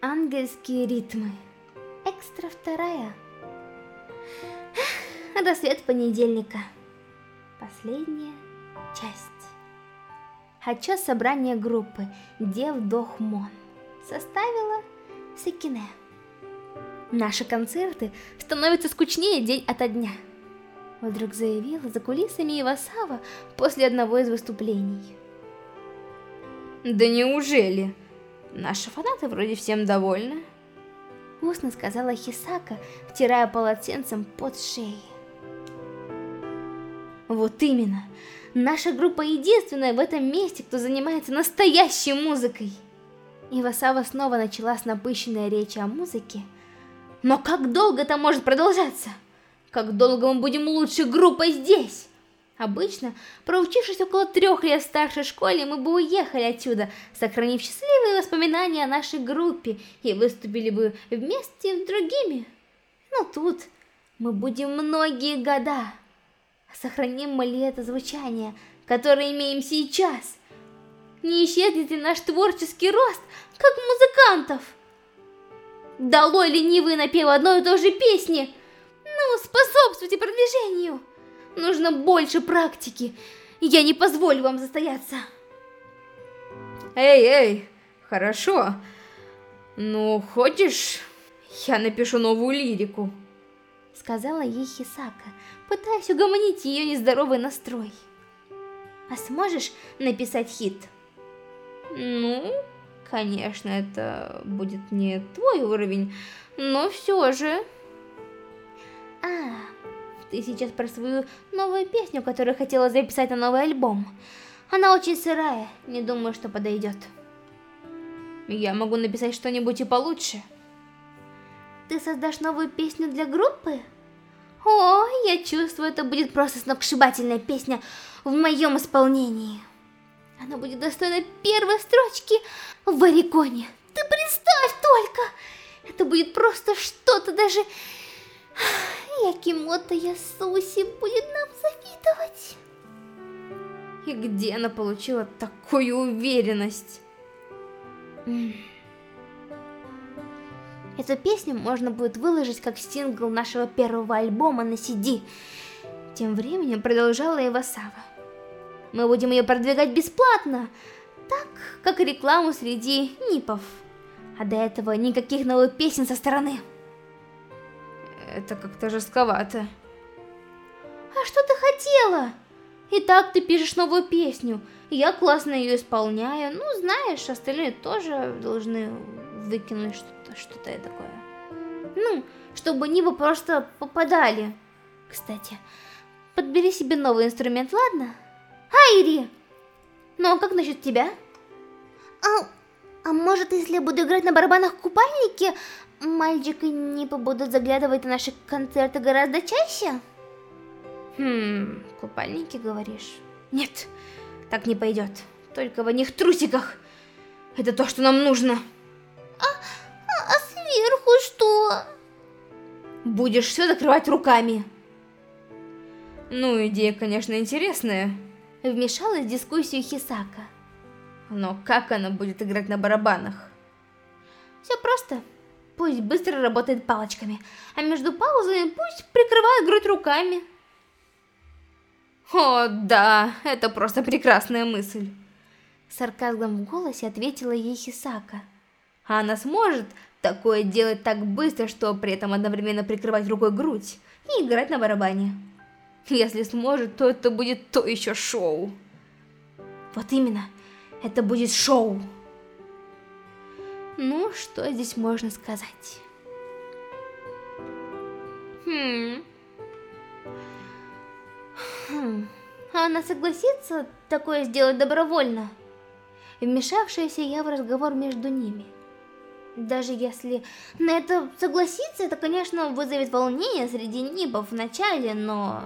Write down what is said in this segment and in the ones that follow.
Ангельские ритмы. Экстра вторая. Рассвет понедельника. Последняя часть. Отчет собрания группы Дев Дохмон составила Сакине. Наши концерты становятся скучнее день ото дня. Вдруг заявила за кулисами Ивасава после одного из выступлений. Да неужели? Наши фанаты вроде всем довольны. Устно сказала Хисака, втирая полотенцем под шеей. Вот именно. Наша группа единственная в этом месте, кто занимается настоящей музыкой. Ивасава снова начала с напыщенной речи о музыке. Но как долго это может продолжаться? Как долго мы будем лучшей группой здесь? Обычно, проучившись около трех лет в старшей школе, мы бы уехали отсюда, сохранив счастливые воспоминания о нашей группе и выступили бы вместе с другими. Но тут мы будем многие года. Сохраним ли это звучание, которое имеем сейчас? Не исчезнет ли наш творческий рост, как музыкантов? Долой ленивые напевы одной и той же песни! Ну, способствуйте продвижению! Нужно больше практики. Я не позволю вам застояться. Эй, эй, хорошо. Ну, хочешь, я напишу новую лирику? Сказала ей Хисака, пытаясь угомонить ее нездоровый настрой. А сможешь написать хит? Ну, конечно, это будет не твой уровень, но все же... Ты сейчас про свою новую песню, которую хотела записать на новый альбом. Она очень сырая, не думаю, что подойдет. Я могу написать что-нибудь и получше. Ты создашь новую песню для группы? О, я чувствую, это будет просто сногсшибательная песня в моем исполнении. Она будет достойна первой строчки в Ориконе. Ты представь только! Это будет просто что-то даже Якимото Ясуси будет нам завидовать. И где она получила такую уверенность? Эту песню можно будет выложить как сингл нашего первого альбома на CD. Тем временем продолжала Ивасава. Мы будем ее продвигать бесплатно, так как рекламу среди нипов. А до этого никаких новых песен со стороны. Это как-то жестковато. А что ты хотела? И так ты пишешь новую песню. Я классно ее исполняю. Ну, знаешь, остальные тоже должны выкинуть что-то что, -то, такое. Ну, чтобы они бы просто попадали. Кстати, подбери себе новый инструмент, ладно? Айри! Ну, а как насчет тебя? А, а может, если я буду играть на барабанах в купальнике, Мальчик и Нипа будут заглядывать на наши концерты гораздо чаще? Хм, купальники, говоришь? Нет, так не пойдет. Только в одних трусиках. Это то, что нам нужно. А, а, а сверху что? Будешь все закрывать руками. Ну, идея, конечно, интересная. Вмешалась в дискуссию Хисака. Но как она будет играть на барабанах? Все просто. Пусть быстро работает палочками, а между паузами пусть прикрывает грудь руками. О, да, это просто прекрасная мысль. Сарказмом в голосе ответила ей Хисака. А она сможет такое делать так быстро, что при этом одновременно прикрывать рукой грудь и играть на барабане. Если сможет, то это будет то еще шоу. Вот именно, это будет шоу. Ну, что здесь можно сказать? Хм. Хм. А она согласится такое сделать добровольно? Вмешавшаяся я в разговор между ними. Даже если на это согласиться, это, конечно, вызовет волнение среди нибов в начале, но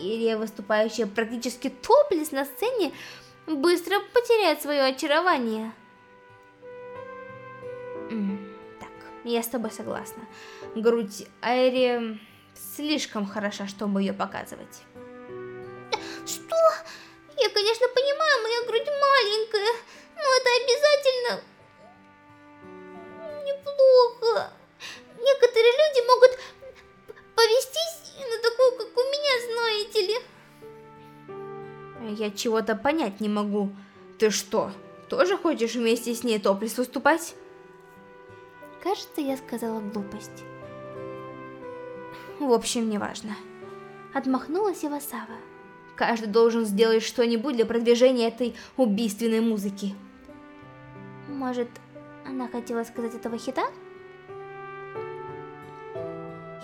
Ирия, выступающая практически топлес на сцене, быстро потеряет свое очарование. я с тобой согласна. Грудь Айри слишком хороша, чтобы ее показывать. Что? Я, конечно, понимаю, моя грудь маленькая, но это обязательно неплохо. Некоторые люди могут повестись на такую, как у меня, знаете ли. Я чего-то понять не могу. Ты что, тоже хочешь вместе с ней топлис выступать? Кажется, я сказала глупость. В общем, неважно. Отмахнулась Ивасава. Каждый должен сделать что-нибудь для продвижения этой убийственной музыки. Может, она хотела сказать этого хита?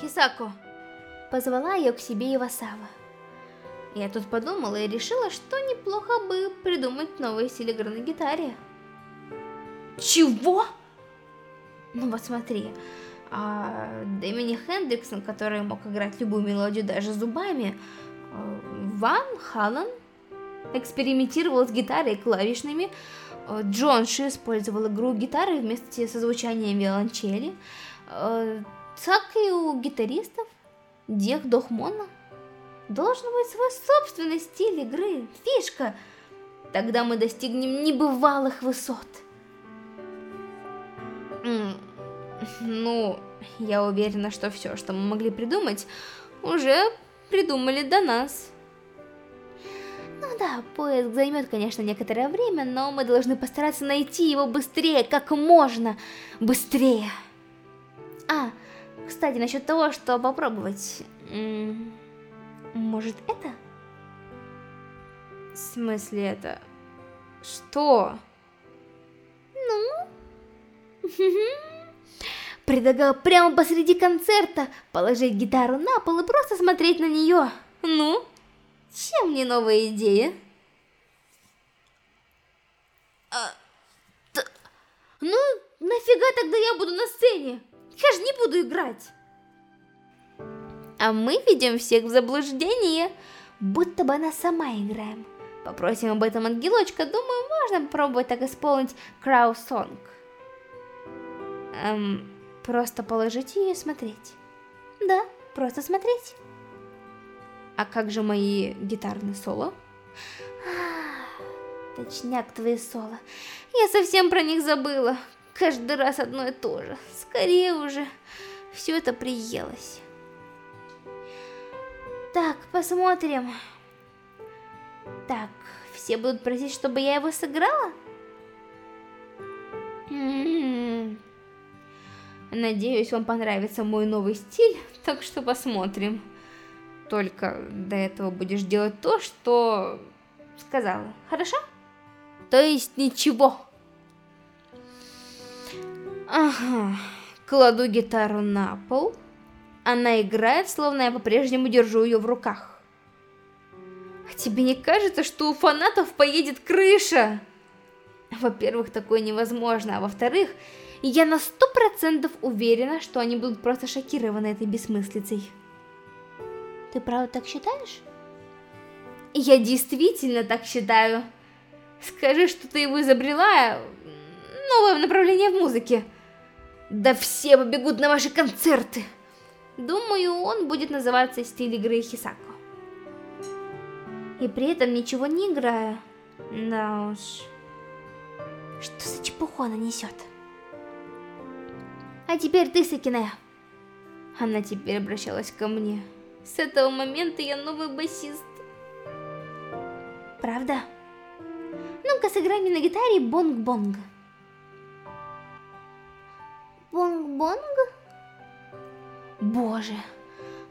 Хисако. Позвала ее к себе Ивасава. Я тут подумала и решила, что неплохо бы придумать новый стиль игры на гитаре. Чего? Ну вот смотри, а Дэмини Хендриксон, который мог играть любую мелодию даже зубами, а, Ван Халлан экспериментировал с гитарой и клавишными, а, Джон Ши использовал игру гитары вместе со звучанием виолончели, а, так и у гитаристов Дех Дохмона должен быть свой собственный стиль игры, фишка. Тогда мы достигнем небывалых высот. Ну, я уверена, что все, что мы могли придумать, уже придумали до нас. Ну да, поиск займет, конечно, некоторое время, но мы должны постараться найти его быстрее, как можно быстрее. А, кстати, насчет того, что попробовать. Может, это? В смысле это? Что? Ну? Предлагал прямо посреди концерта положить гитару на пол и просто смотреть на нее. Ну? Чем не новая идея? А, ну, нафига тогда я буду на сцене? Я же не буду играть. А мы ведем всех в заблуждение, будто бы она сама играем. Попросим об этом ангелочка, думаю, можно попробовать так исполнить Крау Сонг. Эм, просто положить ее и смотреть. Да, просто смотреть. А как же мои гитарные соло? Точняк твои соло. Я совсем про них забыла. Каждый раз одно и то же. Скорее уже. Все это приелось. Так, посмотрим. Так, все будут просить, чтобы я его сыграла? Надеюсь, вам понравится мой новый стиль, так что посмотрим. Только до этого будешь делать то, что сказала, хорошо? То есть ничего. Ага, кладу гитару на пол. Она играет, словно я по-прежнему держу ее в руках. А тебе не кажется, что у фанатов поедет крыша? Во-первых, такое невозможно, а во-вторых, я на сто процентов уверена, что они будут просто шокированы этой бессмыслицей. Ты правда так считаешь? Я действительно так считаю. Скажи, что ты его изобрела, новое направление в музыке. Да все побегут на ваши концерты. Думаю, он будет называться стиль игры Хисако. И при этом ничего не играя. Да уж. Что за чепуху она несет? А теперь ты, Сакине. Она теперь обращалась ко мне. С этого момента я новый басист. Правда? Ну-ка сыграй мне на гитаре бонг-бонг. Бонг-бонг? Боже,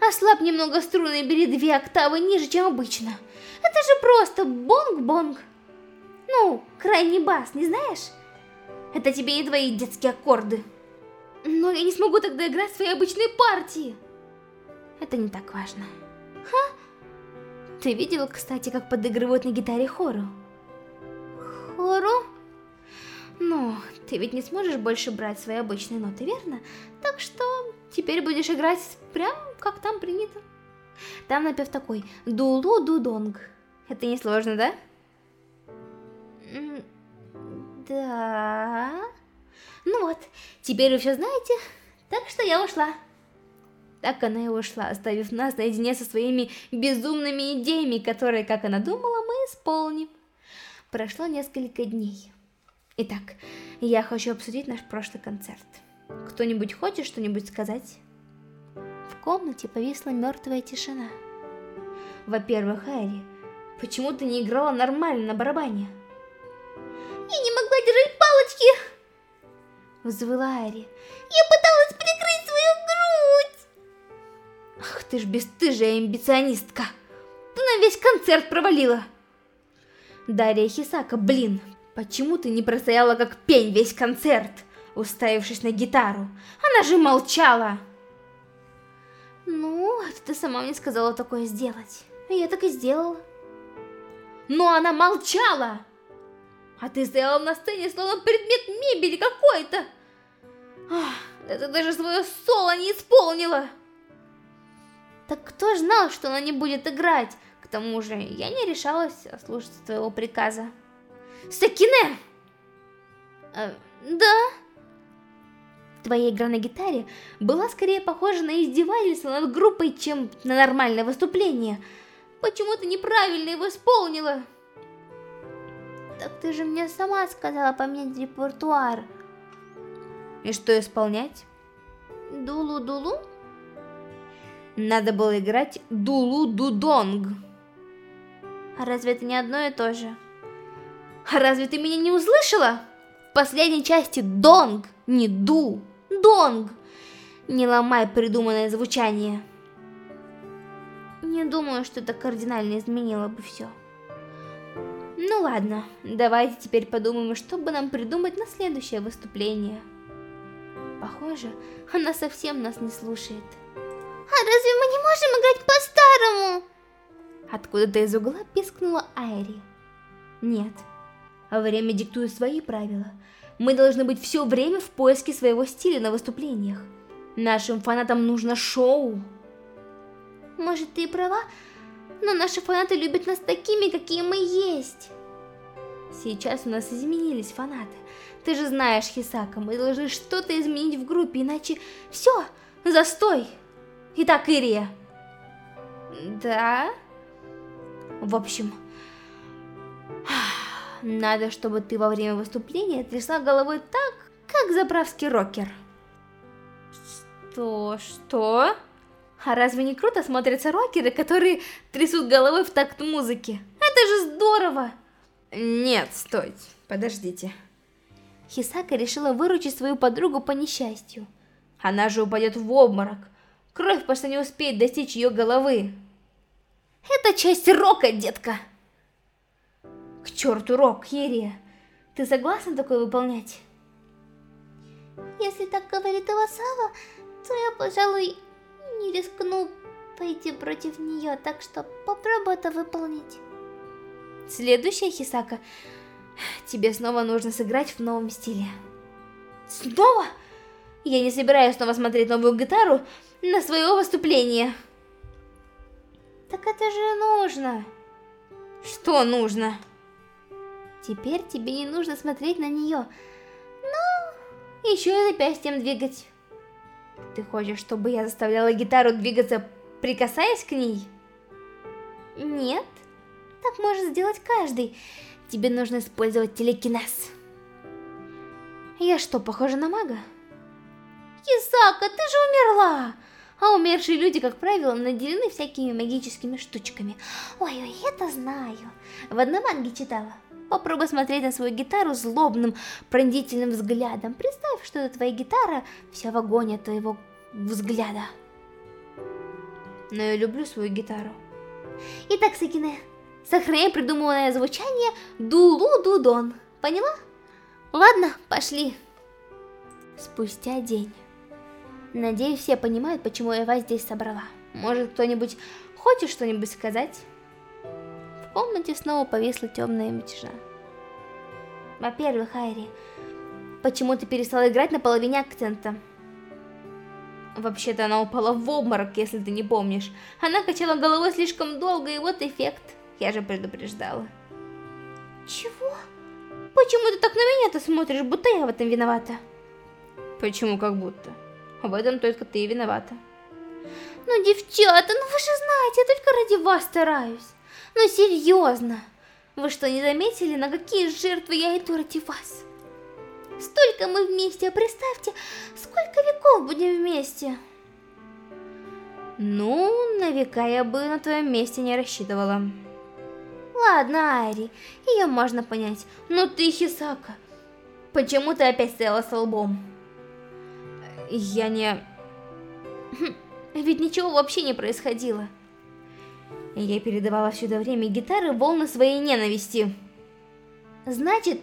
ослабь немного струны и бери две октавы ниже, чем обычно. Это же просто бонг-бонг. Ну, крайний бас, не знаешь? Это тебе не твои детские аккорды. Но я не смогу тогда играть свои обычные партии. Это не так важно. Ха? Ты видела, кстати, как подыгрывают на гитаре хору? Хору? Ну, ты ведь не сможешь больше брать свои обычные ноты, верно? Так что теперь будешь играть прям как там принято. Там напев такой «Дулу-дудонг». Это не сложно, да? Да. Ну вот, теперь вы все знаете, так что я ушла. Так она и ушла, оставив нас наедине со своими безумными идеями, которые, как она думала, мы исполним. Прошло несколько дней. Итак, я хочу обсудить наш прошлый концерт. Кто-нибудь хочет что-нибудь сказать? В комнате повисла мертвая тишина. Во-первых, Эри, Почему ты не играла нормально на барабане? Я не могла держать палочки! Взвыла Ари. Я пыталась прикрыть свою грудь! Ах ты ж бесстыжая амбиционистка! Ты на весь концерт провалила! Дарья Хисака, блин, почему ты не простояла как пень весь концерт, уставившись на гитару? Она же молчала! Ну, это ты сама мне сказала такое сделать. Я так и сделала. Но она молчала! А ты стояла на сцене, словно предмет мебели какой-то! Это даже свое соло не исполнила! Так кто ж знал, что она не будет играть? К тому же, я не решалась ослушаться твоего приказа. Сакине! А, да? Твоя игра на гитаре была скорее похожа на издевательство над группой, чем на нормальное выступление. Почему ты неправильно его исполнила? Так ты же мне сама сказала поменять репертуар. И что исполнять? Дулу-дулу? Надо было играть Дулу-дудонг. А разве это не одно и то же? А разве ты меня не услышала? В последней части донг, не ду, донг. Не ломай придуманное звучание. Не думаю, что это кардинально изменило бы все. Ну ладно, давайте теперь подумаем, что бы нам придумать на следующее выступление. Похоже, она совсем нас не слушает. А разве мы не можем играть по-старому? Откуда-то из угла пискнула Айри. Нет, время диктует свои правила. Мы должны быть все время в поиске своего стиля на выступлениях. Нашим фанатам нужно шоу. Может, ты и права, но наши фанаты любят нас такими, какие мы есть. Сейчас у нас изменились фанаты. Ты же знаешь, Хисака, мы должны что-то изменить в группе, иначе все, застой. Итак, Ирия. Да? В общем, надо, чтобы ты во время выступления трясла головой так, как заправский рокер. Что? Что? А разве не круто смотрятся рокеры, которые трясут головой в такт музыки? Это же здорово! Нет, стойте, подождите. Хисака решила выручить свою подругу по несчастью. Она же упадет в обморок. Кровь просто не успеет достичь ее головы. Это часть рока, детка. К черту рок, Ерия. Ты согласна такое выполнять? Если так говорит Ивасава, то я, пожалуй, не рискну пойти против нее, так что попробую это выполнить. Следующая Хисака. Тебе снова нужно сыграть в новом стиле. Снова? Я не собираюсь снова смотреть новую гитару на своего выступления. Так это же нужно. Что нужно? Теперь тебе не нужно смотреть на нее. Ну, еще и запястьем двигать. Ты хочешь, чтобы я заставляла гитару двигаться, прикасаясь к ней? Нет. Так может сделать каждый. Тебе нужно использовать телекинез. Я что, похожа на мага? Исака, ты же умерла! А умершие люди, как правило, наделены всякими магическими штучками. Ой-ой, это знаю. В одном манге читала. Попробуй смотреть на свою гитару злобным, пронзительным взглядом. Представь, что это твоя гитара вся в огонь от твоего взгляда. Но я люблю свою гитару. Итак, Сакине, сохраняй придуманное звучание Дулу-Дудон. Поняла? Ладно, пошли. Спустя день. Надеюсь, все понимают, почему я вас здесь собрала. Может, кто-нибудь хочет что-нибудь сказать? В комнате снова повисла темная мятежа. Во-первых, Айри, почему ты перестала играть на половине акцента? Вообще-то она упала в обморок, если ты не помнишь. Она качала головой слишком долго, и вот эффект. Я же предупреждала. Чего? Почему ты так на меня-то смотришь, будто я в этом виновата? Почему как будто? В этом только ты виновата. Ну, девчата, ну вы же знаете, я только ради вас стараюсь. Ну, серьезно. Вы что, не заметили, на какие жертвы я иду ради вас? Столько мы вместе, а представьте, сколько веков будем вместе. Ну, на века я бы на твоем месте не рассчитывала. Ладно, Айри, ее можно понять. Но ты Хисака. Почему ты опять стояла с лбом? Я не... Хм, ведь ничего вообще не происходило. Я передавала все это время гитары волны своей ненависти. Значит,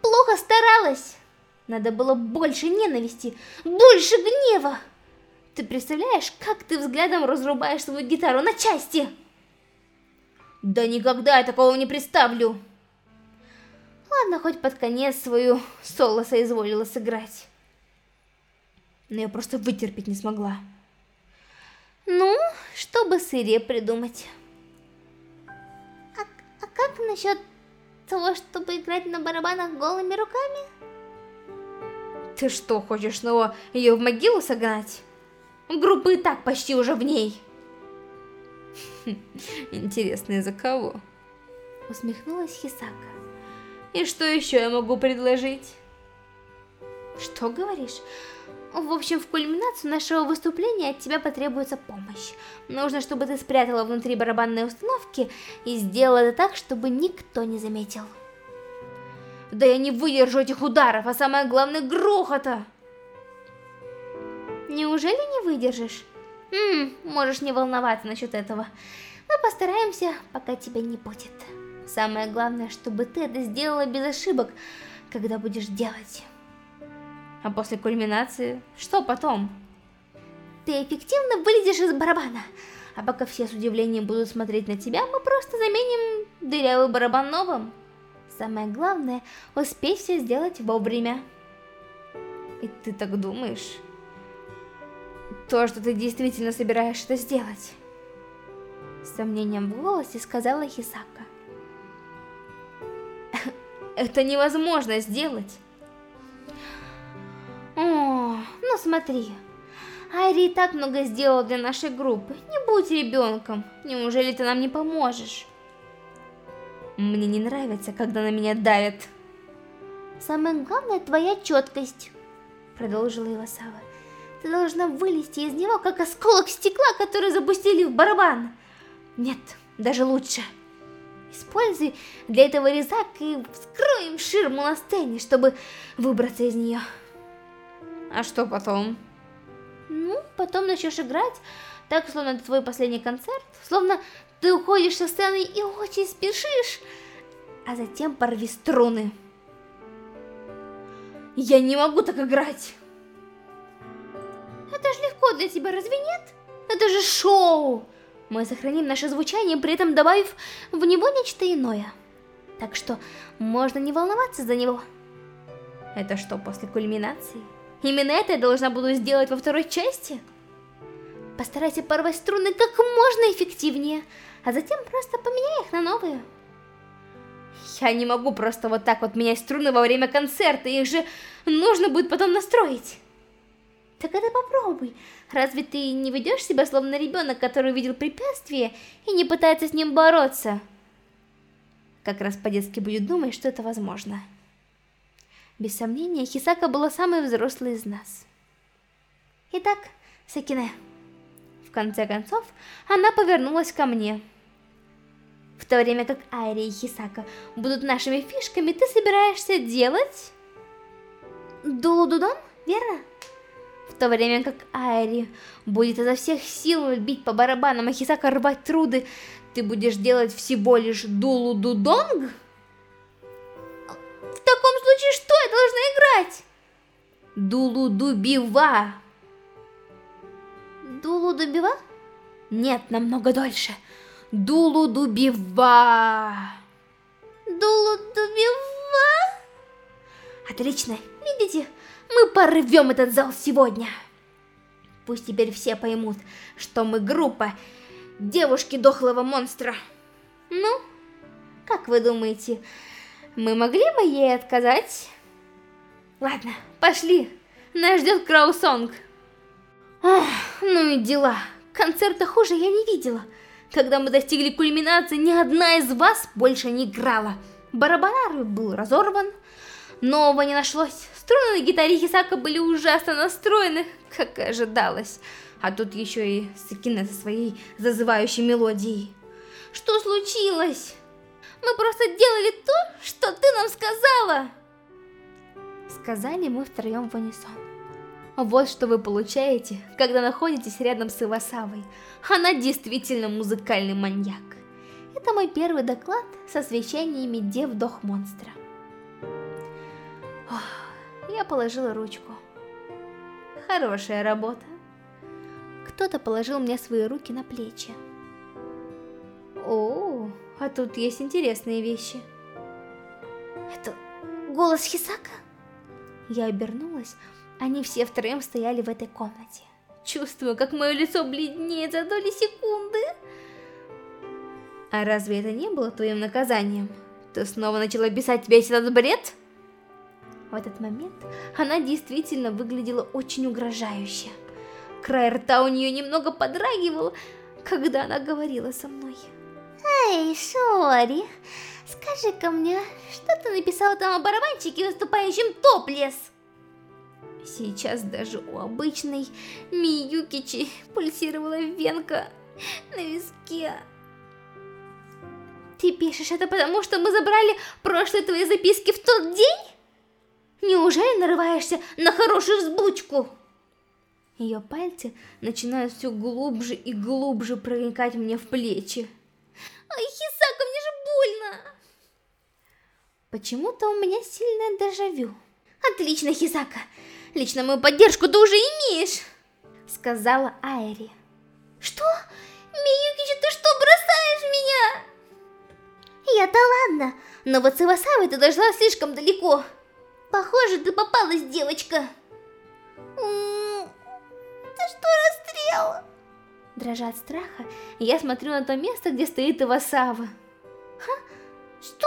плохо старалась. Надо было больше ненависти, больше гнева. Ты представляешь, как ты взглядом разрубаешь свою гитару на части? Да никогда я такого не представлю. Ладно, хоть под конец свою соло соизволила сыграть. Но я просто вытерпеть не смогла. Ну, чтобы сыре придумать. А, как насчет того, чтобы играть на барабанах голыми руками? Ты что, хочешь снова ее в могилу согнать? Группа и так почти уже в ней. Интересно, из-за кого? Усмехнулась Хисака. И что еще я могу предложить? Что говоришь? В общем, в кульминацию нашего выступления от тебя потребуется помощь. Нужно, чтобы ты спрятала внутри барабанной установки и сделала это так, чтобы никто не заметил. Да я не выдержу этих ударов, а самое главное грохота! Неужели не выдержишь? Ммм, можешь не волноваться насчет этого. Мы постараемся, пока тебя не будет. Самое главное, чтобы ты это сделала без ошибок, когда будешь делать. А после кульминации, что потом? Ты эффективно вылезешь из барабана. А пока все с удивлением будут смотреть на тебя, мы просто заменим дырявый барабан новым. Самое главное, успеть все сделать вовремя. И ты так думаешь? То, что ты действительно собираешься это сделать? С сомнением в голосе сказала Хисака. Это невозможно сделать. О, ну смотри. Айри так много сделала для нашей группы. Не будь ребенком. Неужели ты нам не поможешь? Мне не нравится, когда на меня давят. Самое главное твоя четкость, продолжила Ивасава. Ты должна вылезти из него, как осколок стекла, который запустили в барабан. Нет, даже лучше. Используй для этого резак и вскроем ширму на сцене, чтобы выбраться из нее. А что потом? Ну, потом начнешь играть, так, словно это твой последний концерт, словно ты уходишь со сцены и очень спешишь, а затем порви струны. Я не могу так играть. Это же легко для тебя, разве нет? Это же шоу! Мы сохраним наше звучание, при этом добавив в него нечто иное. Так что можно не волноваться за него. Это что, после кульминации? Именно это я должна буду сделать во второй части? Постарайся порвать струны как можно эффективнее, а затем просто поменяй их на новые. Я не могу просто вот так вот менять струны во время концерта, их же нужно будет потом настроить. Так это попробуй. Разве ты не ведешь себя словно ребенок, который увидел препятствие и не пытается с ним бороться? Как раз по-детски будет думать, что это возможно. Без сомнения, Хисака была самой взрослой из нас. Итак, Сакине. В конце концов, она повернулась ко мне. В то время как Айри и Хисака будут нашими фишками, ты собираешься делать... Дулудудон, верно? В то время как Айри будет изо всех сил бить по барабанам, а Хисака рвать труды, ты будешь делать всего лишь дулудудонг? В таком случае что я должна играть? Дулудубива. Дулудубива? Нет, намного дольше. Дулудубива. Дулудубива? Отлично. Видите, мы порвем этот зал сегодня. Пусть теперь все поймут, что мы группа девушки дохлого монстра. Ну, как вы думаете, мы могли бы ей отказать? Ладно, пошли. Нас ждет Краусонг. Ох, ну и дела. Концерта хуже я не видела. Когда мы достигли кульминации, ни одна из вас больше не играла. Барабанар был разорван, нового не нашлось. Струны на гитаре Хисака были ужасно настроены, как и ожидалось. А тут еще и Сакина со своей зазывающей мелодией. Что случилось? Мы просто делали то, что ты нам сказала. Сказали мы втроем в унисон. Вот что вы получаете, когда находитесь рядом с Ивасавой. Она действительно музыкальный маньяк. Это мой первый доклад с освещениями Дев Дох Монстра. Я положила ручку. Хорошая работа. Кто-то положил мне свои руки на плечи. А тут есть интересные вещи. Это голос Хисака? Я обернулась, они все втроем стояли в этой комнате. Чувствую, как мое лицо бледнеет за доли секунды. А разве это не было твоим наказанием? Ты снова начала писать весь этот бред? В этот момент она действительно выглядела очень угрожающе. Край рта у нее немного подрагивал, когда она говорила со мной. Эй, Шори, скажи-ка мне, что ты написала там о барабанчике, выступающем топлес? Сейчас даже у обычной Миюкичи пульсировала венка на виске. Ты пишешь это потому, что мы забрали прошлые твои записки в тот день? Неужели нарываешься на хорошую взбучку? Ее пальцы начинают все глубже и глубже проникать мне в плечи. Ай, Хисака, мне же больно! Почему-то у меня сильное дежавю. Отлично, Хисака. Лично мою поддержку ты уже имеешь, сказала Айри. Что? Миюкичи, ты что, бросаешь меня? Я-то ладно, но вот с Ивасавой ты дошла слишком далеко. Похоже, ты попалась, девочка. Ты что, расстрел? Дрожа от страха, я смотрю на то место, где стоит Ивасава. Ха? Что?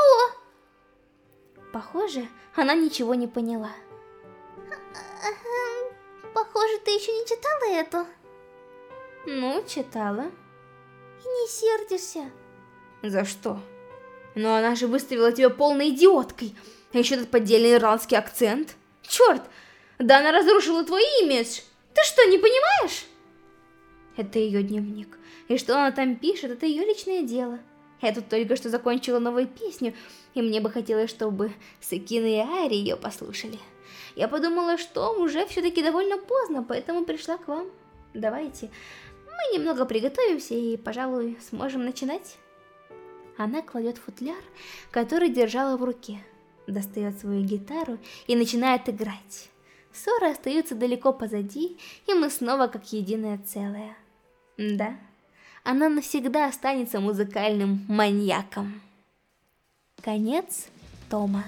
Похоже, она ничего не поняла. Похоже, ты еще не читала эту. Ну, читала. И не сердишься. За что? Но она же выставила тебя полной идиоткой. А еще этот поддельный ирландский акцент. Черт, да она разрушила твой имидж. Ты что, не понимаешь? Это ее дневник. И что она там пишет, это ее личное дело. Я тут только что закончила новую песню, и мне бы хотелось, чтобы Сакина и Ари ее послушали. Я подумала, что уже все-таки довольно поздно, поэтому пришла к вам. Давайте, мы немного приготовимся и, пожалуй, сможем начинать. Она кладет футляр, который держала в руке, достает свою гитару и начинает играть. Ссоры остаются далеко позади, и мы снова как единое целое. Да, она навсегда останется музыкальным маньяком. Конец тома.